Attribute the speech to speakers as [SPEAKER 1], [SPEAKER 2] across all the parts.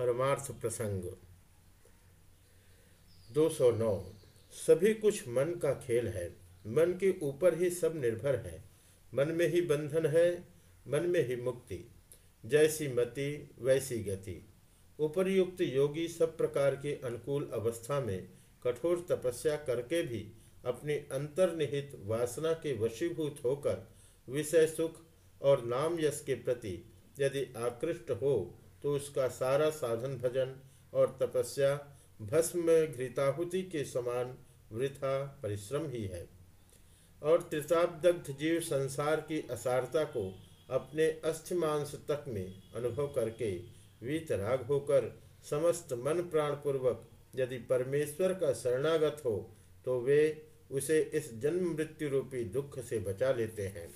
[SPEAKER 1] परमार्थ प्रसंग। 209 सभी कुछ मन का खेल है। मन के ऊपर ही सब निर्भर है। मन में ही बंधन है, मन में ही मुक्ति। जैसी मति, वैसी गति। उपरयुक्त योगी सब प्रकार के अनुकूल अवस्था में कठोर तपस्या करके भी अपनी अंतर्निहित वासना के वशीभूत होकर विषय सुख और नाम यश के प्रति यदि आकृष्ट हो तो उसका सारा साधन भजन और तपस्या भस्म में घृताहुति के समान वृथा परिश्रम ही है। और त्रिताब्दग्ध जीव संसार की असारता को अपने अस्थिमांस तक में अनुभव करके वीतराग होकर समस्त मन प्राण पूर्वक यदि परमेश्वर का शरणागत हो तो वे उसे इस जन्म मृत्यु रूपी दुख से बचा लेते हैं।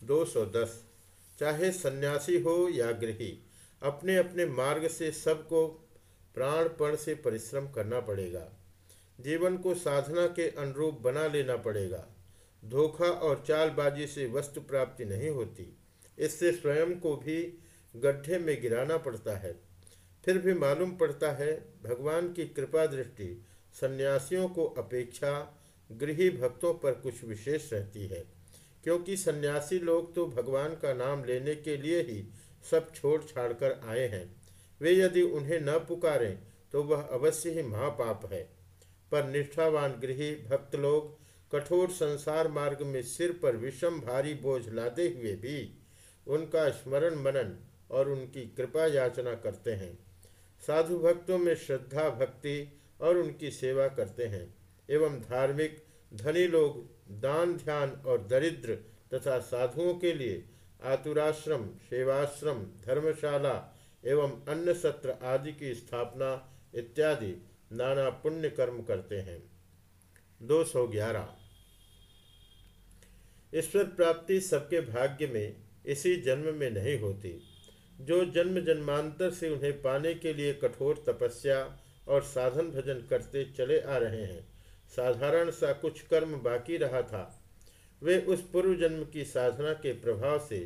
[SPEAKER 1] 210 चाहे सन्यासी हो या गृही अपने अपने मार्ग से सबको प्राणपण से परिश्रम करना पड़ेगा। जीवन को साधना के अनुरूप बना लेना पड़ेगा। धोखा और चालबाजी से वस्तु प्राप्ति नहीं होती। इससे स्वयं को भी गड्ढे में गिराना पड़ता है। फिर भी मालूम पड़ता है, भगवान की कृपा दृष्टि सन्यासियों को अपेक्षा गृही भक्तों पर कुछ विशेष रहती है। क्योंकि सन्यासी लोग तो भगवान का नाम लेने के लिए ही सब छोड़ छाड़ कर आए हैं। वे यदि उन्हें न पुकारें तो वह अवश्य ही महापाप है। पर निष्ठावान गृही भक्त लोग कठोर संसार मार्ग में सिर पर विषम भारी बोझ लादे हुए भी उनका स्मरण मनन और उनकी कृपा याचना करते हैं। साधु भक्तों में श्रद्धा, भक्ति और उनकी सेवा करते हैं एवं धार्मिक धनी लोग दान, ध्यान और दरिद्र तथा साधुओं के लिए आतुराश्रम, सेवाश्रम, धर्मशाला एवं अन्य सत्र आदि की स्थापना इत्यादि नाना पुण्य कर्म करते हैं। 211 ईश्वर प्राप्ति सबके भाग्य में इसी जन्म में नहीं होती। जो जन्म जन्मांतर से उन्हें पाने के लिए कठोर तपस्या और साधन भजन करते चले आ रहे हैं साधारण सा कुछ कर्म बाकी रहा था। वे उस पूर्व जन्म की साधना के प्रभाव से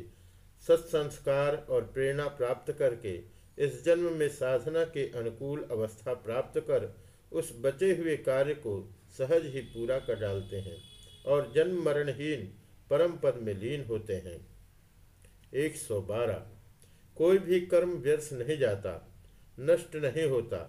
[SPEAKER 1] सत्संस्कार और प्रेरणा प्राप्त करके इस जन्म में साधना के अनुकूल अवस्था प्राप्त कर उस बचे हुए कार्य को सहज ही पूरा कर डालते हैं और जन्म मरणहीन परम पद में लीन होते हैं। 112 कोई भी कर्म व्यर्थ नहीं जाता, नष्ट नहीं होता,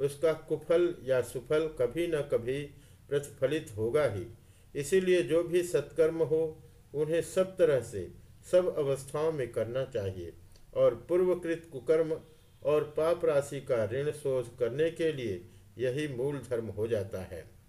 [SPEAKER 1] उसका कुफल या सुफल कभी न कभी प्रतिफलित होगा ही। इसीलिए जो भी सत्कर्म हो, उन्हें सब तरह से, सब अवस्थाओं में करना चाहिए। और पूर्वकृत कुकर्म और पाप राशि का ऋण शोध करने के लिए यही मूल धर्म हो जाता है।